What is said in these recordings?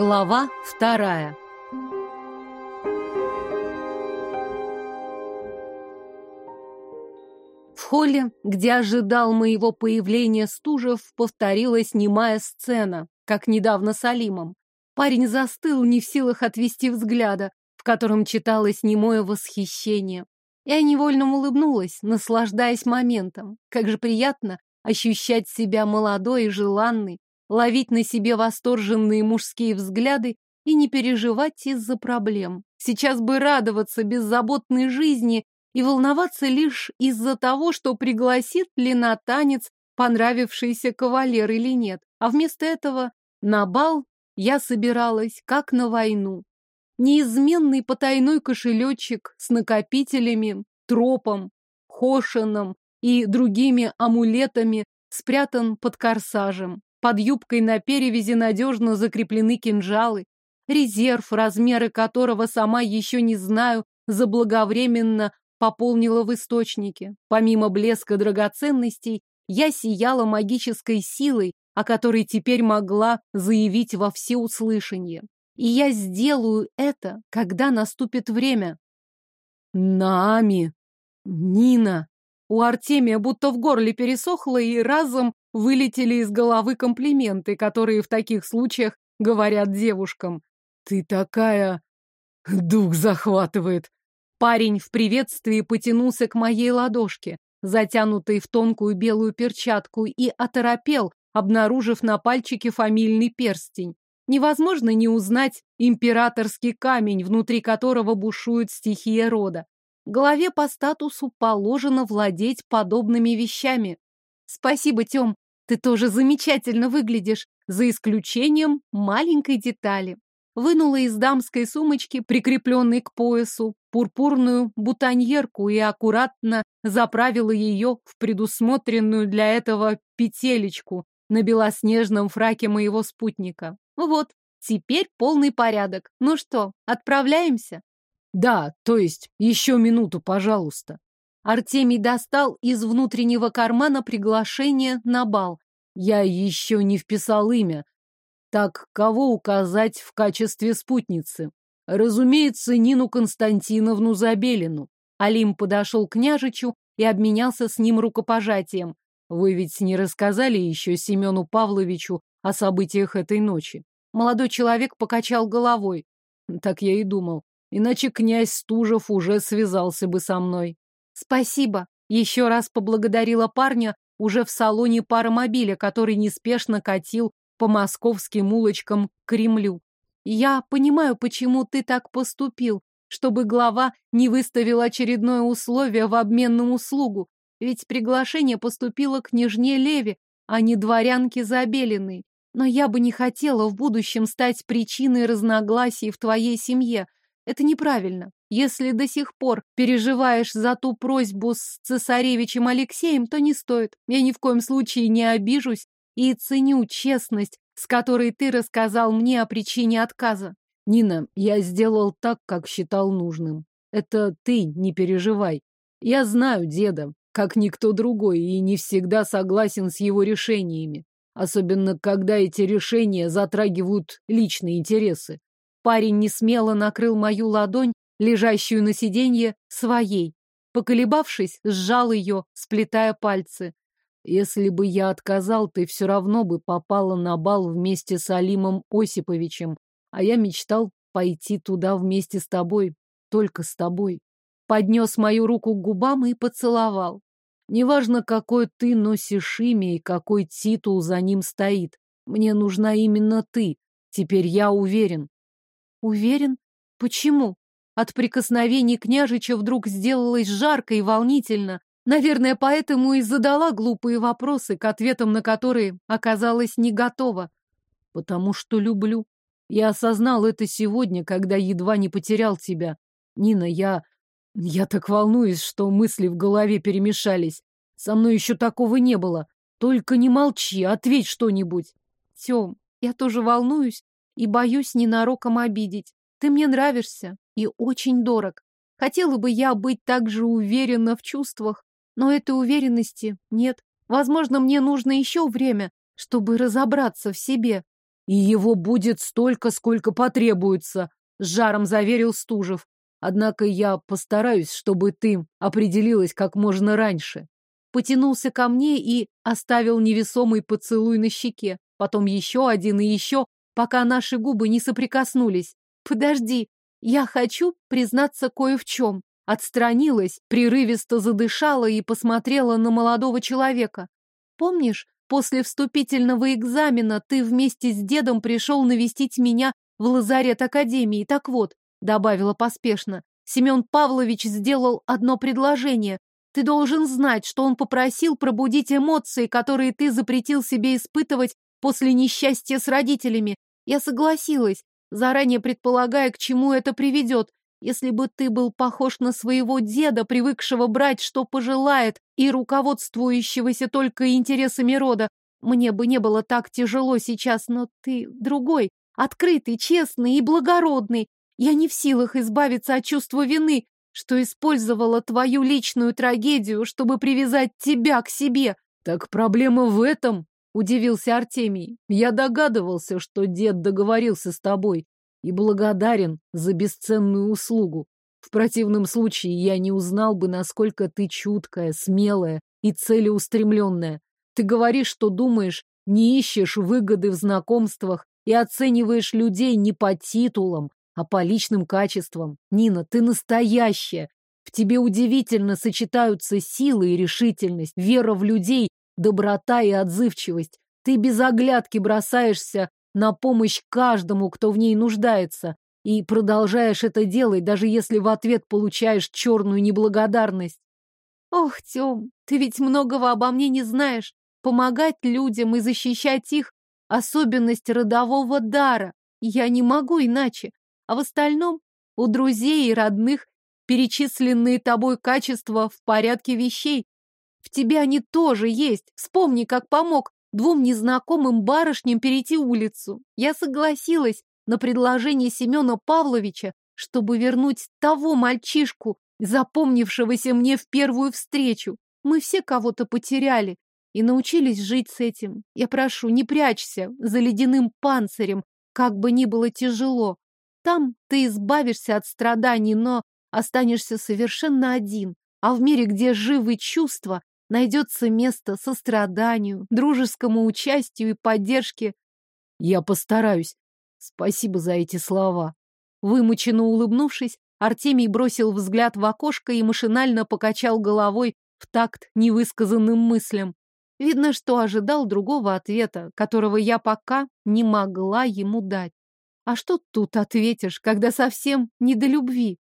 Глава вторая В холле, где ожидал моего появления Стужев, повторилась немая сцена, как недавно с Алимом. Парень застыл, не в силах отвести взгляда, в котором читалось немое восхищение. Я невольно улыбнулась, наслаждаясь моментом. Как же приятно ощущать себя молодой и желанной, ловить на себе восторженные мужские взгляды и не переживать из-за проблем. Сейчас бы радоваться беззаботной жизни и волноваться лишь из-за того, что пригласит ли на танец понравившийся кавалер или нет. А вместо этого на бал я собиралась как на войну. Неизменный потайной кошелечек с накопителями, тропом, хошином и другими амулетами спрятан под корсажем. Под юбкой на перевязи надежно закреплены кинжалы. Резерв, размеры которого сама еще не знаю, заблаговременно пополнила в источнике. Помимо блеска драгоценностей, я сияла магической силой, о которой теперь могла заявить во всеуслышание. И я сделаю это, когда наступит время. Нами! Нина! У Артемия будто в горле пересохло, и разом вылетели из головы комплименты, которые в таких случаях говорят девушкам. «Ты такая... дух захватывает!» Парень в приветствии потянулся к моей ладошке, затянутой в тонкую белую перчатку, и оторопел, обнаружив на пальчике фамильный перстень. Невозможно не узнать императорский камень, внутри которого бушует стихия рода. Главе по статусу положено владеть подобными вещами. Спасибо, Тём, ты тоже замечательно выглядишь, за исключением маленькой детали. Вынула из дамской сумочки, прикрепленной к поясу, пурпурную бутоньерку и аккуратно заправила ее в предусмотренную для этого петелечку на белоснежном фраке моего спутника. Вот, теперь полный порядок. Ну что, отправляемся? Да, то есть еще минуту, пожалуйста. Артемий достал из внутреннего кармана приглашение на бал. Я еще не вписал имя. Так кого указать в качестве спутницы? Разумеется, Нину Константиновну Забелину. Алим подошел к княжичу и обменялся с ним рукопожатием. Вы ведь не рассказали еще Семену Павловичу о событиях этой ночи? Молодой человек покачал головой. Так я и думал. Иначе князь Стужев уже связался бы со мной. Спасибо. Еще раз поблагодарила парня уже в салоне паромобиля, который неспешно катил по московским улочкам к Кремлю. Я понимаю, почему ты так поступил, чтобы глава не выставил очередное условие в обмен услугу, ведь приглашение поступило к княжне Леве, а не дворянке Забелиной. Но я бы не хотела в будущем стать причиной разногласий в твоей семье — это неправильно. Если до сих пор переживаешь за ту просьбу с цесаревичем Алексеем, то не стоит. Я ни в коем случае не обижусь и ценю честность, с которой ты рассказал мне о причине отказа. Нина, я сделал так, как считал нужным. Это ты не переживай. Я знаю деда, как никто другой, и не всегда согласен с его решениями. Особенно, когда эти решения затрагивают личные интересы. Парень несмело накрыл мою ладонь, лежащую на сиденье, своей. Поколебавшись, сжал ее, сплетая пальцы. Если бы я отказал, ты все равно бы попала на бал вместе с Алимом Осиповичем, а я мечтал пойти туда вместе с тобой, только с тобой. Поднес мою руку к губам и поцеловал. Неважно, какой ты носишь имя и какой титул за ним стоит. Мне нужна именно ты. Теперь я уверен. Уверен? Почему? От прикосновений княжича вдруг сделалось жарко и волнительно. Наверное, поэтому и задала глупые вопросы, к ответам на которые оказалась не готова. Потому что люблю. Я осознал это сегодня, когда едва не потерял тебя. Нина, я... Я так волнуюсь, что мысли в голове перемешались. Со мной еще такого не было. Только не молчи, ответь что-нибудь. Тем, я тоже волнуюсь, и боюсь ненароком обидеть. Ты мне нравишься и очень дорог. Хотела бы я быть так же уверена в чувствах, но этой уверенности нет. Возможно, мне нужно еще время, чтобы разобраться в себе. и его будет столько, сколько потребуется, с жаром заверил Стужев. Однако я постараюсь, чтобы ты определилась как можно раньше. Потянулся ко мне и оставил невесомый поцелуй на щеке, потом еще один и еще, пока наши губы не соприкоснулись. Подожди, я хочу признаться кое в чем. Отстранилась, прерывисто задышала и посмотрела на молодого человека. Помнишь, после вступительного экзамена ты вместе с дедом пришел навестить меня в лазарет Академии. Так вот, добавила поспешно, Семен Павлович сделал одно предложение. Ты должен знать, что он попросил пробудить эмоции, которые ты запретил себе испытывать после несчастья с родителями. Я согласилась, заранее предполагая, к чему это приведет. Если бы ты был похож на своего деда, привыкшего брать, что пожелает, и руководствующегося только интересами рода, мне бы не было так тяжело сейчас, но ты другой, открытый, честный и благородный. Я не в силах избавиться от чувства вины, что использовала твою личную трагедию, чтобы привязать тебя к себе. Так проблема в этом, удивился Артемий. Я догадывался, что дед договорился с тобой и благодарен за бесценную услугу. В противном случае я не узнал бы, насколько ты чуткая, смелая и целеустремленная. Ты говоришь, что думаешь, не ищешь выгоды в знакомствах и оцениваешь людей не по титулам, а по личным качествам. Нина, ты настоящая. В тебе удивительно сочетаются силы и решительность, вера в людей, доброта и отзывчивость. Ты без оглядки бросаешься на помощь каждому, кто в ней нуждается, и продолжаешь это делать, даже если в ответ получаешь черную неблагодарность. Ох, Тём, ты ведь многого обо мне не знаешь. Помогать людям и защищать их — особенность родового дара. Я не могу иначе. А в остальном у друзей и родных перечисленные тобой качества в порядке вещей. В тебе они тоже есть. Вспомни, как помог двум незнакомым барышням перейти улицу. Я согласилась на предложение Семена Павловича, чтобы вернуть того мальчишку, запомнившегося мне в первую встречу. Мы все кого-то потеряли и научились жить с этим. Я прошу, не прячься за ледяным панцирем, как бы ни было тяжело. Там ты избавишься от страданий, но останешься совершенно один. А в мире, где живы чувства, найдется место состраданию, дружескому участию и поддержке. Я постараюсь. Спасибо за эти слова. Вымученно улыбнувшись, Артемий бросил взгляд в окошко и машинально покачал головой в такт невысказанным мыслям. Видно, что ожидал другого ответа, которого я пока не могла ему дать. А что тут ответишь, когда совсем не до любви?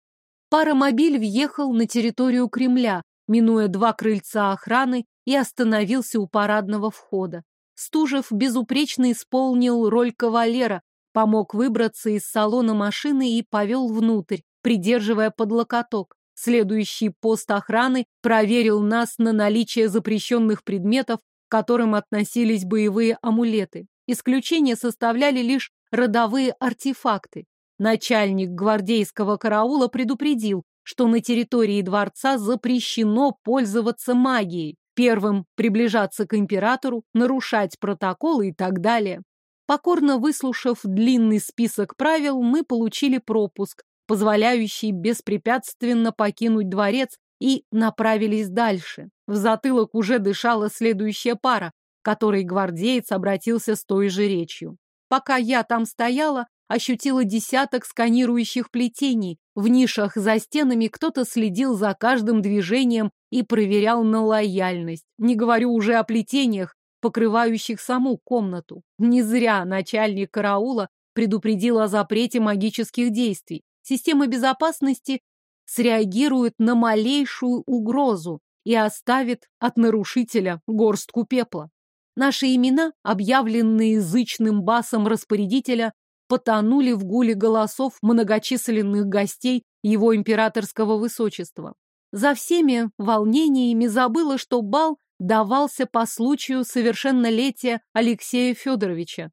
Паромобиль въехал на территорию Кремля, минуя два крыльца охраны, и остановился у парадного входа. Стужев безупречно исполнил роль кавалера, помог выбраться из салона машины и повел внутрь, придерживая под локоток. Следующий пост охраны проверил нас на наличие запрещенных предметов, к которым относились боевые амулеты. Исключение составляли лишь родовые артефакты. Начальник гвардейского караула предупредил, что на территории дворца запрещено пользоваться магией, первым приближаться к императору, нарушать протоколы и так далее. Покорно выслушав длинный список правил, мы получили пропуск, позволяющий беспрепятственно покинуть дворец и направились дальше. В затылок уже дышала следующая пара, которой гвардеец обратился с той же речью. Пока я там стояла, ощутила десяток сканирующих плетений. В нишах за стенами кто-то следил за каждым движением и проверял на лояльность. Не говорю уже о плетениях, покрывающих саму комнату. Не зря начальник караула предупредил о запрете магических действий. Система безопасности среагирует на малейшую угрозу и оставит от нарушителя горстку пепла. Наши имена, объявленные язычным басом распорядителя, потонули в гуле голосов многочисленных гостей его императорского высочества. За всеми волнениями забыла, что бал давался по случаю совершеннолетия Алексея Федоровича.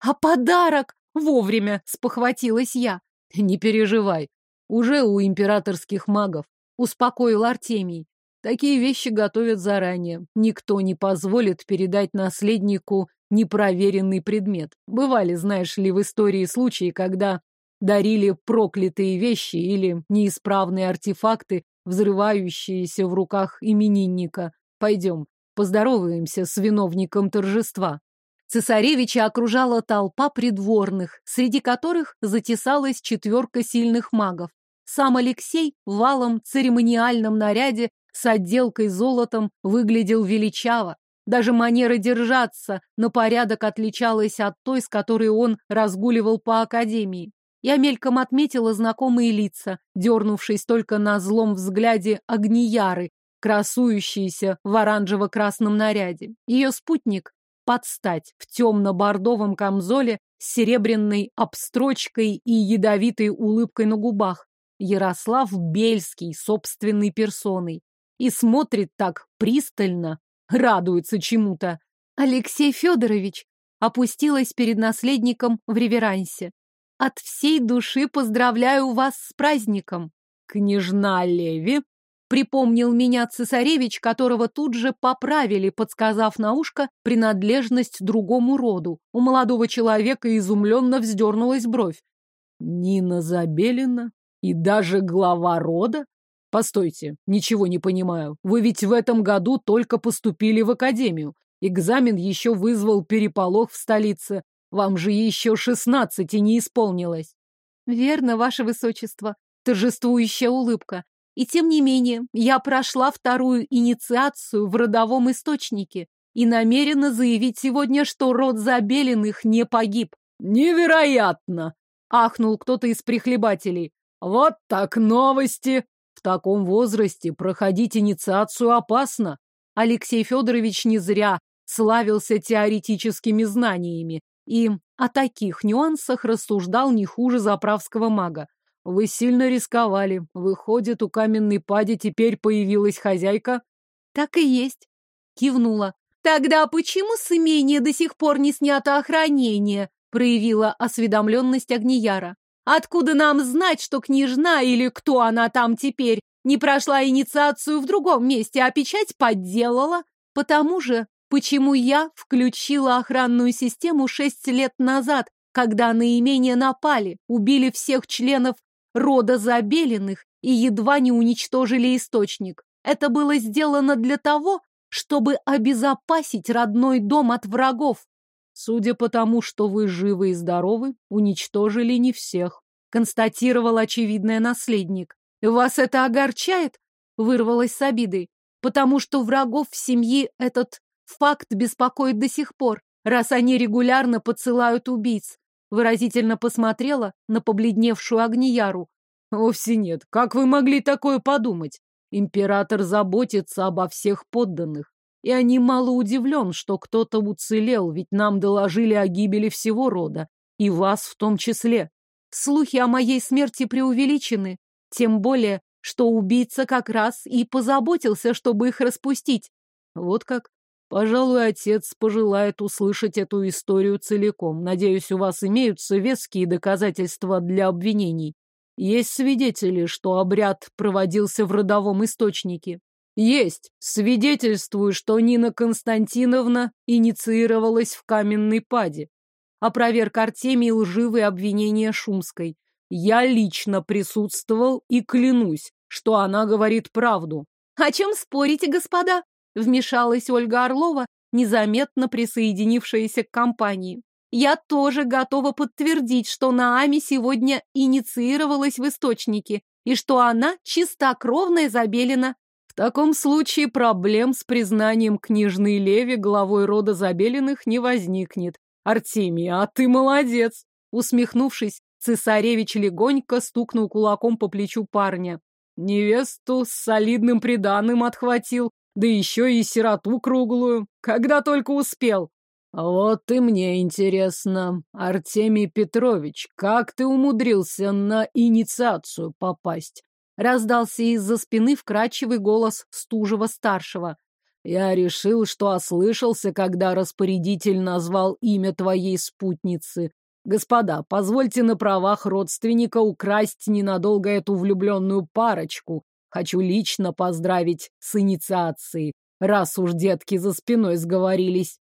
«А подарок!» — вовремя спохватилась я. «Не переживай, уже у императорских магов», — успокоил Артемий. «Такие вещи готовят заранее. Никто не позволит передать наследнику непроверенный предмет. Бывали, знаешь ли, в истории случаи, когда дарили проклятые вещи или неисправные артефакты, взрывающиеся в руках именинника. Пойдем, поздороваемся с виновником торжества. Цесаревича окружала толпа придворных, среди которых затесалась четверка сильных магов. Сам Алексей в валом церемониальном наряде с отделкой золотом выглядел величаво. Даже манера держаться на порядок отличалась от той, с которой он разгуливал по академии. Я мельком отметила знакомые лица, дернувшись только на злом взгляде огнияры, красующиеся в оранжево-красном наряде. Ее спутник подстать в темно-бордовом камзоле с серебряной обстрочкой и ядовитой улыбкой на губах. Ярослав Бельский собственной персоной. И смотрит так пристально, радуется чему-то. Алексей Федорович опустилась перед наследником в реверансе. От всей души поздравляю вас с праздником. Княжна Леви, припомнил меня цесаревич, которого тут же поправили, подсказав на ушко принадлежность другому роду. У молодого человека изумленно вздернулась бровь. Нина Забелина? И даже глава рода? Постойте, ничего не понимаю. Вы ведь в этом году только поступили в академию. Экзамен еще вызвал переполох в столице. Вам же еще шестнадцати не исполнилось. Верно, ваше высочество. Торжествующая улыбка. И тем не менее, я прошла вторую инициацию в родовом источнике и намерена заявить сегодня, что род Забелиных не погиб. Невероятно! Ахнул кто-то из прихлебателей. Вот так новости! В таком возрасте проходить инициацию опасно. Алексей Федорович не зря славился теоретическими знаниями и о таких нюансах рассуждал не хуже заправского мага. Вы сильно рисковали. Выходит, у каменной пади теперь появилась хозяйка? Так и есть. Кивнула. Тогда почему с имения до сих пор не снято охранение? Проявила осведомленность Агнияра. Откуда нам знать, что княжна или кто она там теперь не прошла инициацию в другом месте, а печать подделала? Потому же Почему я включила охранную систему шесть лет назад, когда на имение напали, убили всех членов рода Забелиных и едва не уничтожили источник? Это было сделано для того, чтобы обезопасить родной дом от врагов. Судя по тому, что вы живы и здоровы, уничтожили не всех, констатировал очевидный наследник. Вас это огорчает? Вырвалась с обидой. Потому что врагов в семье этот Факт беспокоит до сих пор, раз они регулярно подсылают убийц. Выразительно посмотрела на побледневшую Агнияру. Вовсе нет. Как вы могли такое подумать? Император заботится обо всех подданных. И они мало удивлен, что кто-то уцелел, ведь нам доложили о гибели всего рода, и вас в том числе. Слухи о моей смерти преувеличены, тем более, что убийца как раз и позаботился, чтобы их распустить. Вот как? Пожалуй, отец пожелает услышать эту историю целиком. Надеюсь, у вас имеются веские доказательства для обвинений. Есть свидетели, что обряд проводился в родовом источнике. Есть. Свидетельствую, что Нина Константиновна инициировалась в каменной паде. Опроверг Артемий лживые обвинения Шумской. Я лично присутствовал и клянусь, что она говорит правду. О чем спорите, господа? Вмешалась Ольга Орлова, незаметно присоединившаяся к компании. Я тоже готова подтвердить, что Наами сегодня инициировалась в источнике и что она чистокровная Забелина. В таком случае проблем с признанием княжны Леви главой рода Забелиных не возникнет. Артемия, а ты молодец! Усмехнувшись, цесаревич легонько стукнул кулаком по плечу парня. Невесту с солидным приданым отхватил, да еще и сироту круглую, когда только успел. Вот и мне интересно, Артемий Петрович, как ты умудрился на инициацию попасть? Раздался из-за спины вкрадчивый голос Стужева-старшего. Я решил, что ослышался, когда распорядитель назвал имя твоей спутницы. Господа, позвольте на правах родственника украсть ненадолго эту влюбленную парочку, Хочу лично поздравить с инициацией, раз уж детки за спиной сговорились.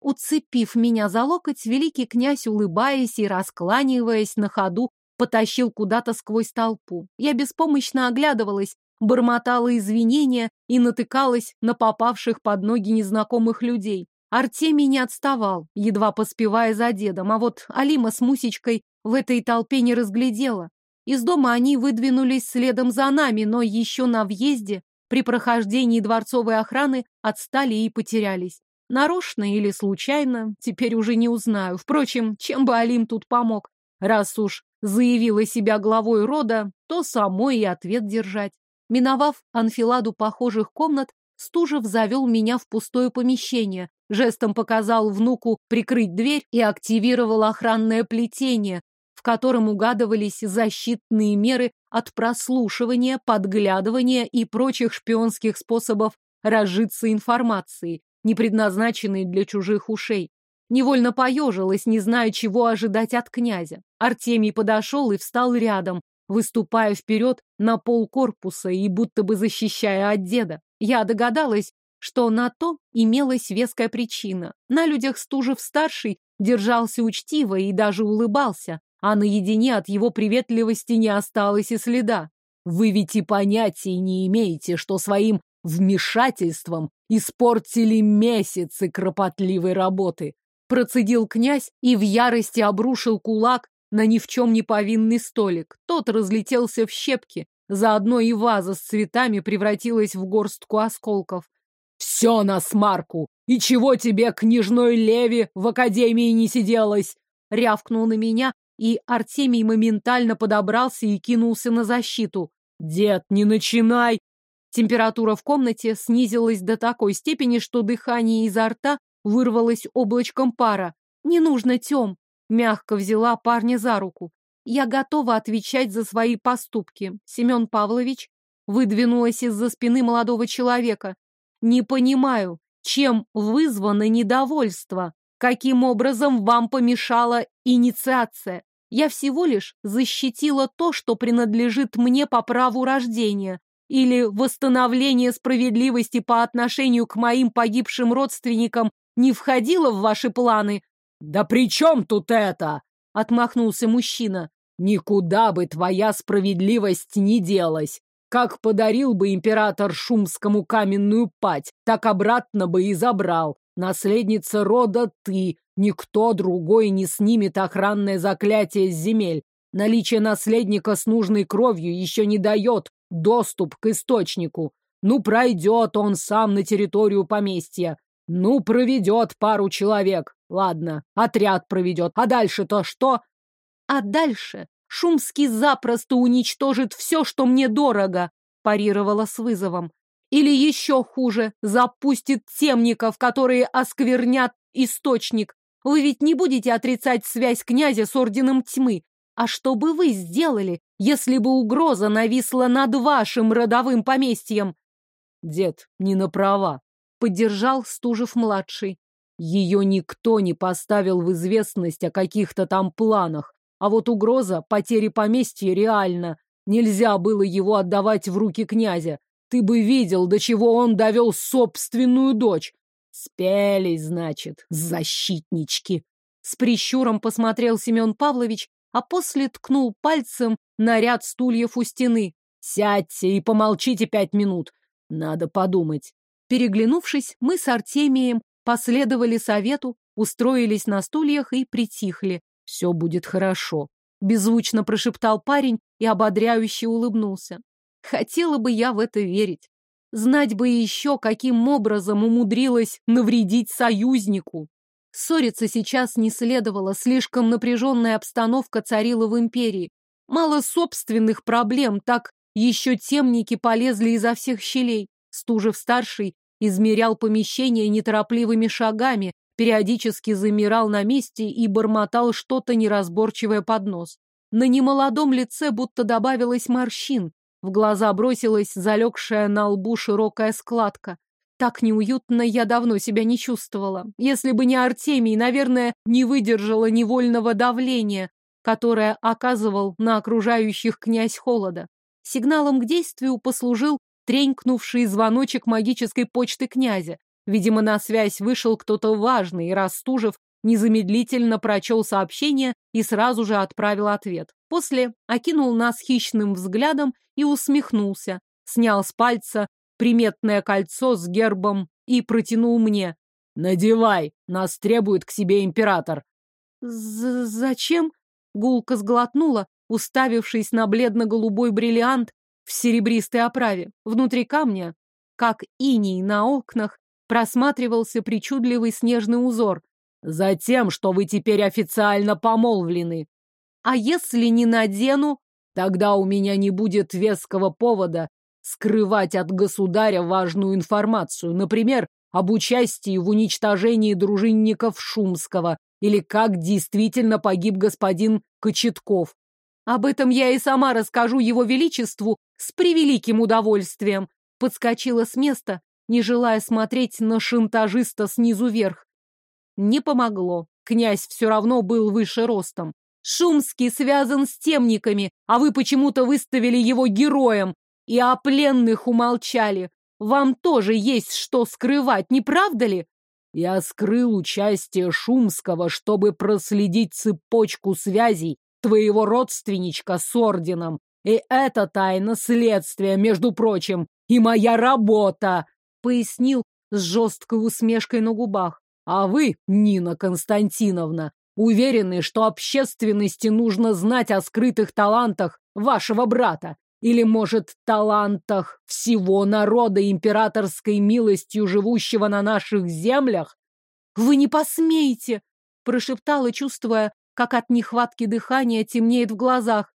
Уцепив меня за локоть, великий князь, улыбаясь и раскланиваясь на ходу, потащил куда-то сквозь толпу. Я беспомощно оглядывалась, бормотала извинения и натыкалась на попавших под ноги незнакомых людей. Артемий не отставал, едва поспевая за дедом, а вот Алима с Мусечкой в этой толпе не разглядела. Из дома они выдвинулись следом за нами, но еще на въезде, при прохождении дворцовой охраны, отстали и потерялись. Нарочно или случайно, теперь уже не узнаю. Впрочем, чем бы Алим тут помог? Раз уж заявила себя главой рода, то самой и ответ держать. Миновав анфиладу похожих комнат, Стужев завел меня в пустое помещение, жестом показал внуку прикрыть дверь и активировал охранное плетение, в котором угадывались защитные меры от прослушивания, подглядывания и прочих шпионских способов разжиться информацией, не предназначенной для чужих ушей. Невольно поежилась, не зная, чего ожидать от князя. Артемий подошел и встал рядом, выступая вперед на пол корпуса и будто бы защищая от деда. Я догадалась, что на то имелась веская причина. На людях Стужев-старший держался учтиво и даже улыбался, а наедине от его приветливости не осталось и следа. Вы ведь и понятия не имеете, что своим вмешательством испортили месяцы кропотливой работы. Процедил князь и в ярости обрушил кулак на ни в чем не повинный столик. Тот разлетелся в щепки, заодно и ваза с цветами превратилась в горстку осколков. «Все на смарку! И чего тебе, княжной Леви, в академии не сиделось?» Рявкнул на меня, и Артемий моментально подобрался и кинулся на защиту. «Дед, не начинай!» Температура в комнате снизилась до такой степени, что дыхание изо рта вырвалось облачком пара. «Не нужно, Тем!» Мягко взяла парня за руку. «Я готова отвечать за свои поступки. Семен Павлович выдвинулась из-за спины молодого человека. Не понимаю, чем вызвано недовольство? Каким образом вам помешала инициация? Я всего лишь защитила то, что принадлежит мне по праву рождения, или восстановление справедливости по отношению к моим погибшим родственникам не входило в ваши планы? Да при чем тут это? Отмахнулся мужчина. Никуда бы твоя справедливость не делась. Как подарил бы император Шумскому каменную пать, так обратно бы и забрал. Наследница рода ты, никто другой не снимет охранное заклятие с земель. Наличие наследника с нужной кровью еще не дает доступ к источнику. Ну, пройдет он сам на территорию поместья. Ну, проведет пару человек. Ладно, отряд проведет. А дальше-то что? А дальше Шумский запросто уничтожит все, что мне дорого, парировала с вызовом. Или еще хуже, запустит темников, которые осквернят источник. Вы ведь не будете отрицать связь князя с орденом тьмы. А что бы вы сделали, если бы угроза нависла над вашим родовым поместьем? Дед, не на права, поддержал Стужев-младший. Ее никто не поставил в известность о каких-то там планах. А вот угроза потери поместья реально. Нельзя было его отдавать в руки князя. Ты бы видел, до чего он довел собственную дочь. Спелись, значит, защитнички. С прищуром посмотрел Семен Павлович, а после ткнул пальцем на ряд стульев у стены. Сядьте и помолчите пять минут. Надо подумать. Переглянувшись, мы с Артемием последовали совету, устроились на стульях и притихли. Все будет хорошо. Беззвучно прошептал парень и ободряюще улыбнулся. Хотела бы я в это верить. Знать бы еще, каким образом умудрилась навредить союзнику. Ссориться сейчас не следовало, слишком напряженная обстановка царила в империи. Мало собственных проблем, так еще темники полезли изо всех щелей. Стужев-старший измерял помещение неторопливыми шагами, периодически замирал на месте и бормотал что-то неразборчивое под нос. На немолодом лице будто добавилось морщин, в глаза бросилась залегшая на лбу широкая складка. Так неуютно я давно себя не чувствовала. Если бы не Артемий, наверное, не выдержала невольного давления, которое оказывал на окружающих князь холода. Сигналом к действию послужил тренькнувший звоночек магической почты князя. Видимо, на связь вышел кто-то важный, и Растужев незамедлительно прочел сообщение и сразу же отправил ответ. После окинул нас хищным взглядом и усмехнулся. Снял с пальца приметное кольцо с гербом и протянул мне. «Надевай, нас требует к себе император». З «Зачем?» — гулко сглотнула, уставившись на бледно-голубой бриллиант в серебристой оправе. Внутри камня, как иней на окнах, просматривался причудливый снежный узор. «Затем, что вы теперь официально помолвлены». «А если не надену?» «Тогда у меня не будет веского повода скрывать от государя важную информацию, например, об участии в уничтожении дружинников Шумского или как действительно погиб господин Кочетков. Об этом я и сама расскажу его величеству с превеликим удовольствием. Подскочила с места, не желая смотреть на шантажиста снизу вверх. Не помогло. Князь все равно был выше ростом. Шумский связан с темниками, а вы почему-то выставили его героем и о пленных умолчали. Вам тоже есть что скрывать, не правда ли? Я скрыл участие Шумского, чтобы проследить цепочку связей твоего родственничка с орденом. И это тайна следствия, между прочим, и моя работа, пояснил с жесткой усмешкой на губах. А вы, Нина Константиновна, уверены, что общественности нужно знать о скрытых талантах вашего брата? Или, может, талантах всего народа императорской милостью, живущего на наших землях? Вы не посмеете! Прошептала, чувствуя, как от нехватки дыхания темнеет в глазах.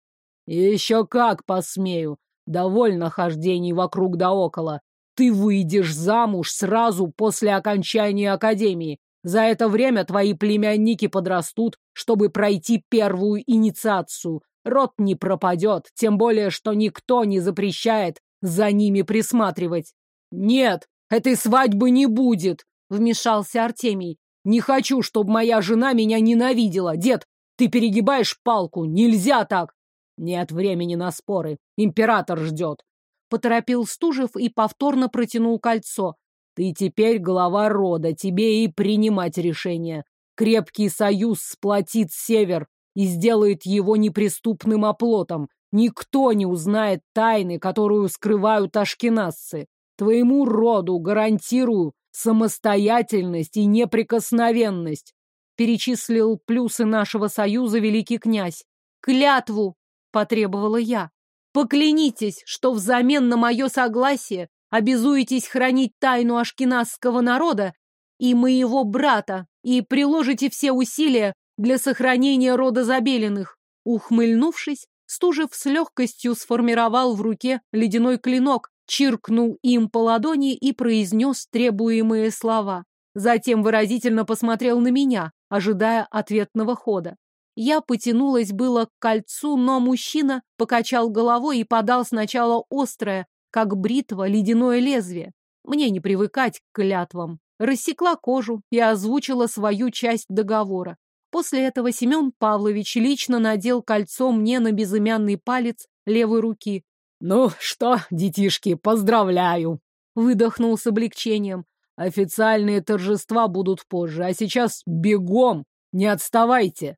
Еще как посмею! Довольно хождений вокруг да около. Ты выйдешь замуж сразу после окончания академии. За это время твои племянники подрастут, чтобы пройти первую инициацию. Род не пропадет, тем более, что никто не запрещает за ними присматривать. Нет, этой свадьбы не будет, вмешался Артемий. Не хочу, чтобы моя жена меня ненавидела. Дед, ты перегибаешь палку, нельзя так. Нет времени на споры. Император ждет. Поторопил Стужев и повторно протянул кольцо. Ты теперь глава рода, тебе и принимать решение. Крепкий союз сплотит север и сделает его неприступным оплотом. Никто не узнает тайны, которую скрывают ашкенасцы. Твоему роду гарантирую самостоятельность и неприкосновенность. Перечислил плюсы нашего союза великий князь. Клятву — потребовала я. «Поклянитесь, что взамен на мое согласие обязуетесь хранить тайну ашкеназского народа и моего брата и приложите все усилия для сохранения рода Забелиных». Ухмыльнувшись, Стужев с легкостью сформировал в руке ледяной клинок, чиркнул им по ладони и произнес требуемые слова. Затем выразительно посмотрел на меня, ожидая ответного хода. Я потянулась было к кольцу, но мужчина покачал головой и подал сначала острое, как бритва, ледяное лезвие. Мне не привыкать к клятвам. Рассекла кожу и озвучила свою часть договора. После этого Семен Павлович лично надел кольцо мне на безымянный палец левой руки. «Ну что, детишки, поздравляю!» Выдохнул с облегчением. «Официальные торжества будут позже, а сейчас бегом! Не отставайте!»